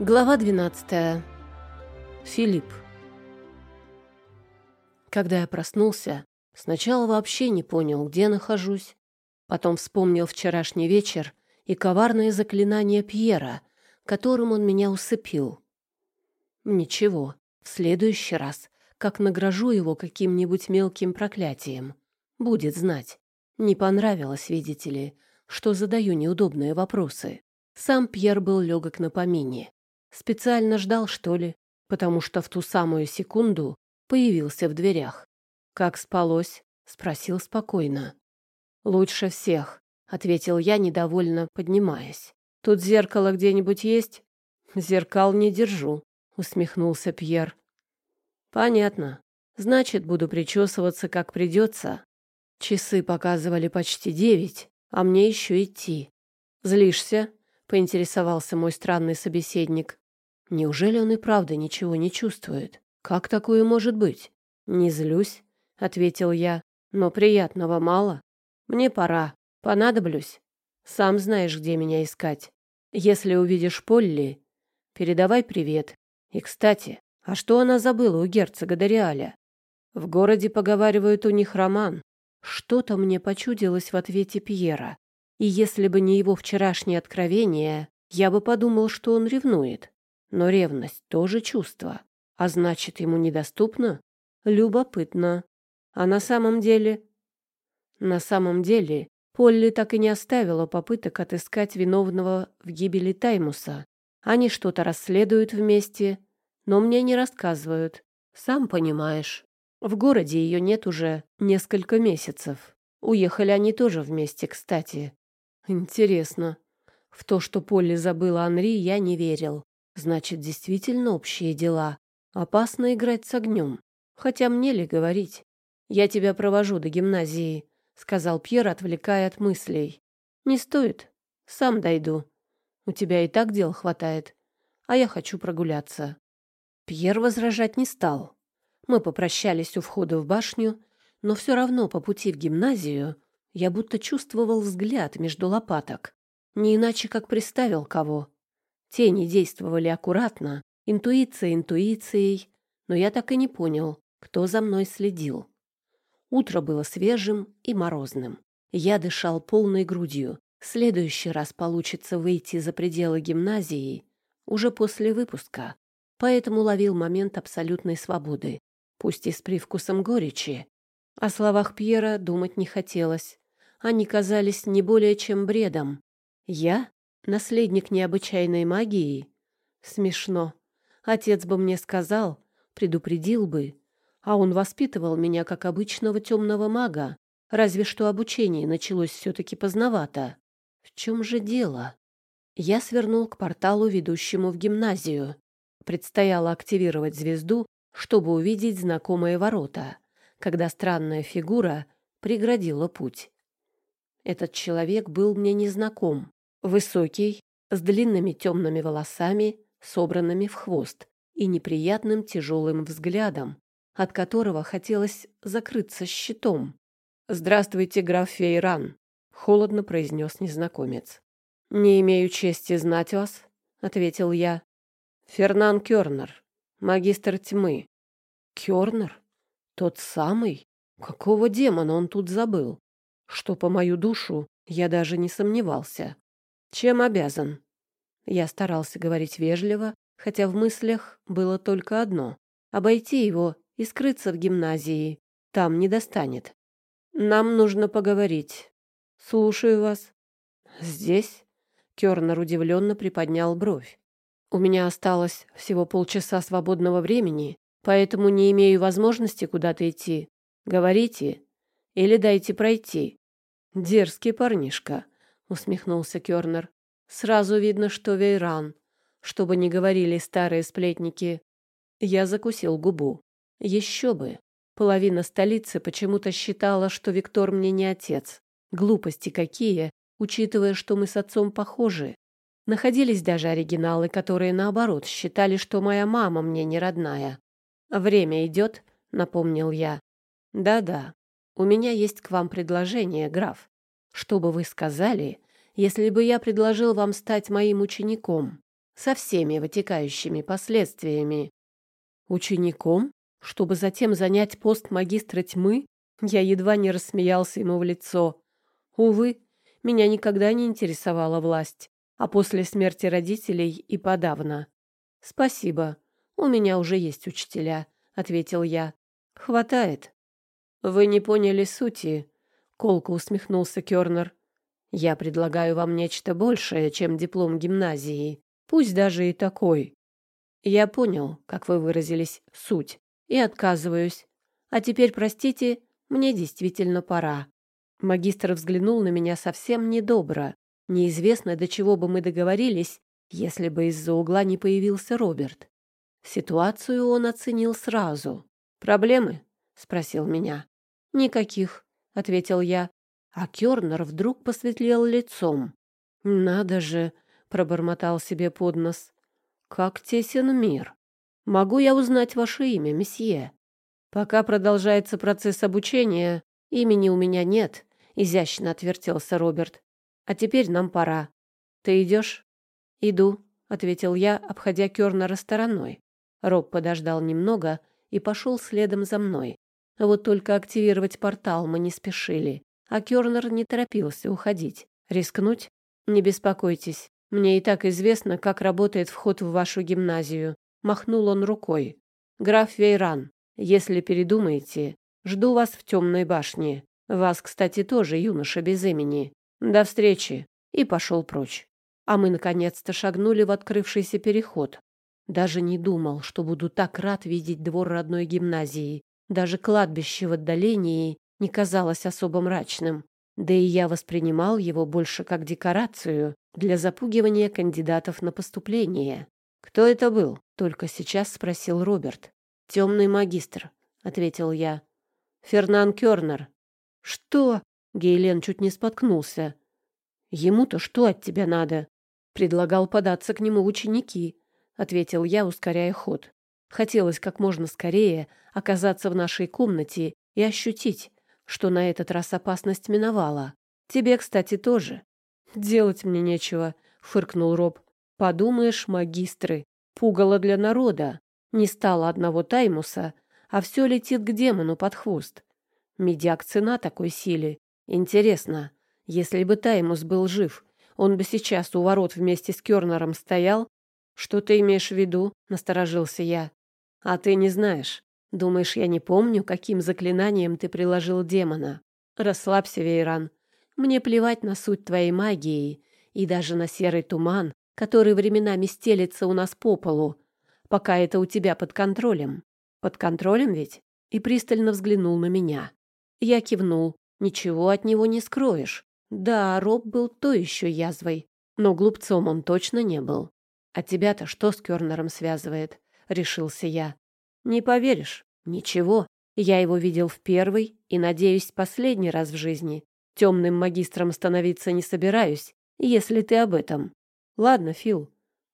Глава 12. Филипп. Когда я проснулся, сначала вообще не понял, где нахожусь. Потом вспомнил вчерашний вечер и коварное заклинание Пьера, которым он меня усыпил. Ничего, в следующий раз, как награжу его каким-нибудь мелким проклятием, будет знать. Не понравилось, видите ли, что задаю неудобные вопросы. Сам Пьер был легок на помине. Специально ждал, что ли? Потому что в ту самую секунду появился в дверях. «Как спалось?» — спросил спокойно. «Лучше всех», — ответил я, недовольно поднимаясь. «Тут зеркало где-нибудь есть?» «Зеркал не держу», — усмехнулся Пьер. «Понятно. Значит, буду причесываться, как придется». Часы показывали почти девять, а мне еще идти. «Злишься?» — поинтересовался мой странный собеседник. Неужели он и правда ничего не чувствует? Как такое может быть? Не злюсь, ответил я, но приятного мало. Мне пора. Понадоблюсь. Сам знаешь, где меня искать. Если увидишь Полли, передавай привет. И, кстати, а что она забыла у герцога Дориаля? В городе поговаривают у них роман. Что-то мне почудилось в ответе Пьера. И если бы не его вчерашнее откровение, я бы подумал, что он ревнует. Но ревность тоже чувство, а значит, ему недоступно? Любопытно. А на самом деле... На самом деле, Полли так и не оставила попыток отыскать виновного в гибели Таймуса. Они что-то расследуют вместе, но мне не рассказывают. Сам понимаешь. В городе ее нет уже несколько месяцев. Уехали они тоже вместе, кстати. Интересно. В то, что Полли забыла Анри, я не верил. Значит, действительно общие дела. Опасно играть с огнем. Хотя мне ли говорить? Я тебя провожу до гимназии, сказал Пьер, отвлекая от мыслей. Не стоит. Сам дойду. У тебя и так дел хватает. А я хочу прогуляться. Пьер возражать не стал. Мы попрощались у входа в башню, но все равно по пути в гимназию я будто чувствовал взгляд между лопаток. Не иначе, как приставил кого. Тени действовали аккуратно, интуиция интуицией, но я так и не понял, кто за мной следил. Утро было свежим и морозным. Я дышал полной грудью. В следующий раз получится выйти за пределы гимназии уже после выпуска, поэтому ловил момент абсолютной свободы, пусть и с привкусом горечи. О словах Пьера думать не хотелось. Они казались не более чем бредом. Я Наследник необычайной магии? Смешно. Отец бы мне сказал, предупредил бы. А он воспитывал меня как обычного темного мага. Разве что обучение началось все-таки поздновато. В чем же дело? Я свернул к порталу, ведущему в гимназию. Предстояло активировать звезду, чтобы увидеть знакомые ворота, когда странная фигура преградила путь. Этот человек был мне незнаком. Высокий, с длинными темными волосами, собранными в хвост, и неприятным тяжелым взглядом, от которого хотелось закрыться щитом. «Здравствуйте, граф Фейран», — холодно произнес незнакомец. «Не имею чести знать вас», — ответил я. «Фернан Кёрнер, магистр тьмы». «Кёрнер? Тот самый? Какого демона он тут забыл? Что по мою душу, я даже не сомневался. Чем обязан? Я старался говорить вежливо, хотя в мыслях было только одно — обойти его и скрыться в гимназии. Там не достанет. Нам нужно поговорить. Слушаю вас. Здесь? Кёрнер удивленно приподнял бровь. У меня осталось всего полчаса свободного времени, поэтому не имею возможности куда-то идти. Говорите или дайте пройти. Дерзкий парнишка усмехнулся Кёрнер. Сразу видно, что Вейран, чтобы не говорили старые сплетники. Я закусил губу. Еще бы. Половина столицы почему-то считала, что Виктор мне не отец. Глупости какие, учитывая, что мы с отцом похожи. Находились даже оригиналы, которые, наоборот, считали, что моя мама мне не родная. «Время идет», — напомнил я. «Да-да, у меня есть к вам предложение, граф. Что бы вы сказали, если бы я предложил вам стать моим учеником? со всеми вытекающими последствиями. Учеником, чтобы затем занять пост магистра тьмы, я едва не рассмеялся ему в лицо. Увы, меня никогда не интересовала власть, а после смерти родителей и подавно. Спасибо, у меня уже есть учителя, ответил я. Хватает. Вы не поняли сути, колко усмехнулся Кёрнер. Я предлагаю вам нечто большее, чем диплом гимназии, пусть даже и такой. Я понял, как вы выразились, суть, и отказываюсь. А теперь, простите, мне действительно пора. Магистр взглянул на меня совсем недобро. Неизвестно, до чего бы мы договорились, если бы из-за угла не появился Роберт. Ситуацию он оценил сразу. «Проблемы?» — спросил меня. «Никаких», — ответил я. А Кёрнер вдруг посветлел лицом. «Надо же!» — пробормотал себе под нос. «Как тесен мир! Могу я узнать ваше имя, месье?» «Пока продолжается процесс обучения, имени у меня нет», — изящно отвертелся Роберт. «А теперь нам пора. Ты идешь?» «Иду», — ответил я, обходя Кёрнера стороной. Роб подождал немного и пошел следом за мной. Вот только активировать портал мы не спешили, а Кёрнер не торопился уходить. Рискнуть? Не беспокойтесь. Мне и так известно, как работает вход в вашу гимназию. Махнул он рукой. Граф Вейран, если передумаете, жду вас в темной башне. Вас, кстати, тоже юноша без имени. До встречи. И пошел прочь. А мы наконец-то шагнули в открывшийся переход. Даже не думал, что буду так рад видеть двор родной гимназии. Даже кладбище в отдалении не казалось особо мрачным. Да и я воспринимал его больше как декорацию для запугивания кандидатов на поступление. «Кто это был?» — только сейчас спросил Роберт. «Темный магистр», — ответил я. «Фернан Кёрнер». «Что?» — Гейлен чуть не споткнулся. «Ему-то что от тебя надо?» Предлагал податься к нему ученики ответил я, ускоряя ход. Хотелось как можно скорее оказаться в нашей комнате и ощутить, что на этот раз опасность миновала. Тебе, кстати, тоже. Делать мне нечего, фыркнул Роб. Подумаешь, магистры, пугало для народа. Не стало одного Таймуса, а все летит к демону под хвост. Медяк цена такой силе. Интересно, если бы Таймус был жив, он бы сейчас у ворот вместе с Кёрнером стоял «Что ты имеешь в виду?» — насторожился я. «А ты не знаешь. Думаешь, я не помню, каким заклинанием ты приложил демона? Расслабься, Вейран. Мне плевать на суть твоей магии и даже на серый туман, который временами стелется у нас по полу, пока это у тебя под контролем. Под контролем ведь?» И пристально взглянул на меня. Я кивнул. «Ничего от него не скроешь. Да, Роб был то еще язвой, но глупцом он точно не был. А тебя-то что с Кёрнером связывает? Решился я. Не поверишь. Ничего. Я его видел в первый и, надеюсь, последний раз в жизни. Темным магистром становиться не собираюсь, если ты об этом. Ладно, Фил,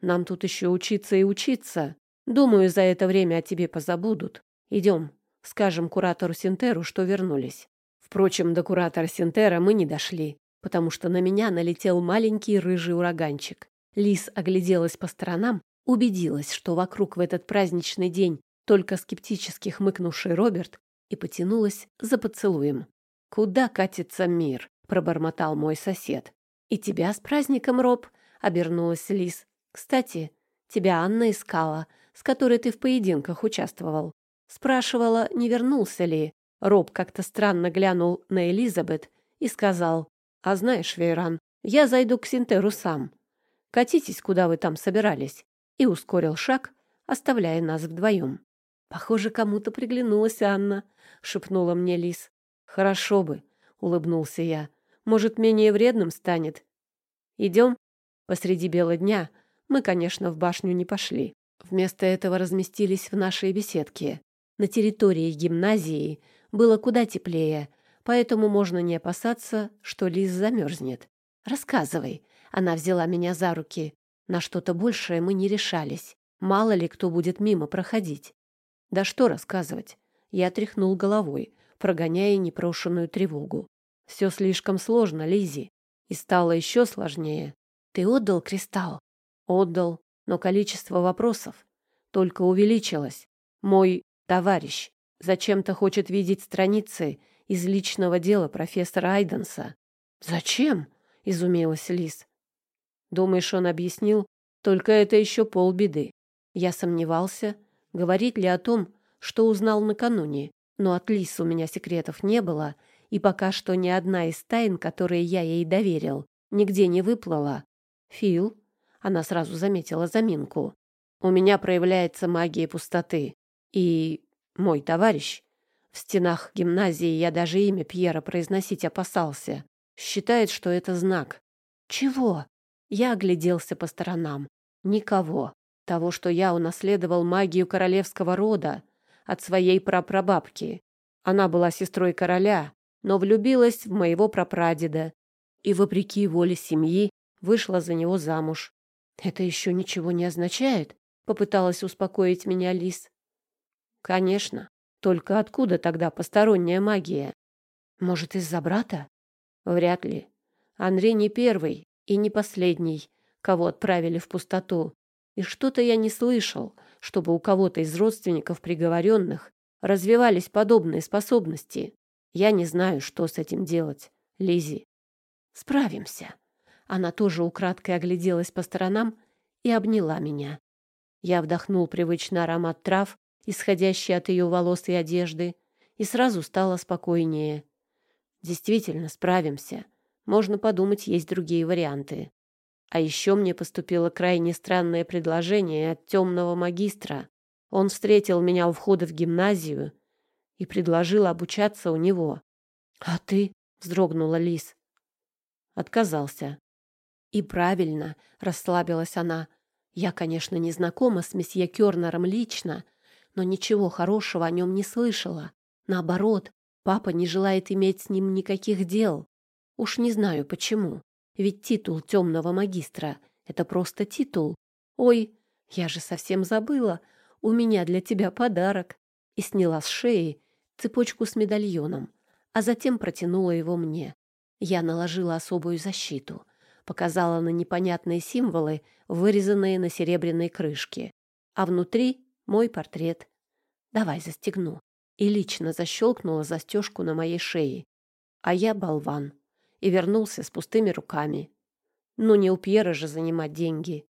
нам тут еще учиться и учиться. Думаю, за это время о тебе позабудут. Идем, скажем куратору Синтеру, что вернулись. Впрочем, до куратора Синтера мы не дошли, потому что на меня налетел маленький рыжий ураганчик. Лис огляделась по сторонам, убедилась, что вокруг в этот праздничный день только скептически хмыкнувший Роберт, и потянулась за поцелуем. «Куда катится мир?» — пробормотал мой сосед. «И тебя с праздником, Роб!» — обернулась Лис. «Кстати, тебя Анна искала, с которой ты в поединках участвовал. Спрашивала, не вернулся ли. Роб как-то странно глянул на Элизабет и сказал, «А знаешь, Вейран, я зайду к Синтеру сам. Катитесь, куда вы там собирались, и ускорил шаг, оставляя нас вдвоем. Похоже, кому-то приглянулась Анна, шепнула мне Лис. Хорошо бы, улыбнулся я. Может, менее вредным станет. Идем? Посреди бела дня мы, конечно, в башню не пошли. Вместо этого разместились в нашей беседке. На территории гимназии было куда теплее, поэтому можно не опасаться, что Лис замерзнет. Рассказывай, она взяла меня за руки. На что-то большее мы не решались. Мало ли кто будет мимо проходить. Да что рассказывать? Я тряхнул головой, прогоняя непрошенную тревогу. Все слишком сложно, Лизи. И стало еще сложнее. Ты отдал кристалл? Отдал. но количество вопросов только увеличилось. Мой товарищ зачем-то хочет видеть страницы из личного дела профессора Айденса. «Зачем?» — изумилась Лис. «Думаешь, он объяснил? Только это еще полбеды. Я сомневался, говорить ли о том, что узнал накануне, но от Лис у меня секретов не было, и пока что ни одна из тайн, которые я ей доверил, нигде не выплыла. Фил, она сразу заметила заминку. У меня проявляется магия пустоты. И мой товарищ, в стенах гимназии я даже имя Пьера произносить опасался, считает, что это знак. Чего? Я огляделся по сторонам. Никого. Того, что я унаследовал магию королевского рода от своей прапрабабки. Она была сестрой короля, но влюбилась в моего прапрадеда и, вопреки воле семьи, вышла за него замуж. «Это еще ничего не означает?» — попыталась успокоить меня Лис. «Конечно. Только откуда тогда посторонняя магия? Может, из-за брата? Вряд ли. Андрей не первый и не последний, кого отправили в пустоту. И что-то я не слышал, чтобы у кого-то из родственников приговоренных развивались подобные способности. Я не знаю, что с этим делать, Лизи. Справимся. Она тоже украдкой огляделась по сторонам и обняла меня. Я вдохнул привычный аромат трав, исходящий от ее волос и одежды, и сразу стало спокойнее. Действительно, справимся. Можно подумать, есть другие варианты. А еще мне поступило крайне странное предложение от темного магистра. Он встретил меня у входа в гимназию и предложил обучаться у него. — А ты? — вздрогнула Лис. Отказался. И правильно, — расслабилась она. Я, конечно, не знакома с месье Кёрнером лично, но ничего хорошего о нем не слышала. Наоборот, папа не желает иметь с ним никаких дел. Уж не знаю почему. Ведь титул темного магистра — это просто титул. Ой, я же совсем забыла. У меня для тебя подарок. И сняла с шеи цепочку с медальоном, а затем протянула его мне. Я наложила особую защиту, показала на непонятные символы, вырезанные на серебряной крышке. А внутри мой портрет. Давай застегну. И лично защелкнула застежку на моей шее. А я болван. И вернулся с пустыми руками. Ну, не у Пьера же занимать деньги.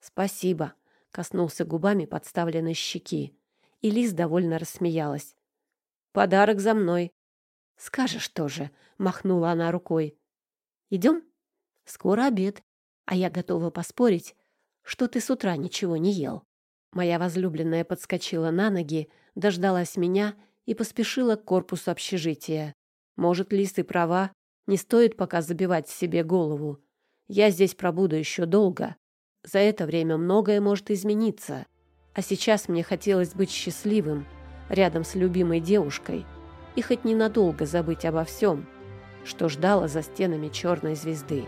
Спасибо. Коснулся губами подставленной щеки. И Лиз довольно рассмеялась. Подарок за мной. Скажешь тоже, махнула она рукой. Идем? Скоро обед. А я готова поспорить, что ты с утра ничего не ел. Моя возлюбленная подскочила на ноги, дождалась меня и поспешила к корпусу общежития. Может, Лис и права, не стоит пока забивать себе голову. Я здесь пробуду еще долго. За это время многое может измениться. А сейчас мне хотелось быть счастливым, рядом с любимой девушкой, и хоть ненадолго забыть обо всем, что ждало за стенами черной звезды.